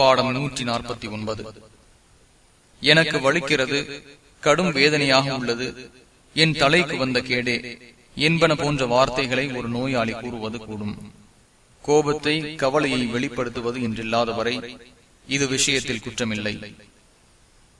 பாடம் நூற்றி நாற்பத்தி ஒன்பது. எனக்கு வலிக்கிறது கடும் வேதனையாக உள்ளது. என் தலைக்கு வந்த கேடே என்பன போன்ற வார்த்தைகளை ஒரு நோயாளி கூறுவது கூடும். கோபத்தை கவலையை வெளிப்படுத்துவது என்றில்லாத வரை இது விஷயத்தில் குற்றமில்லை.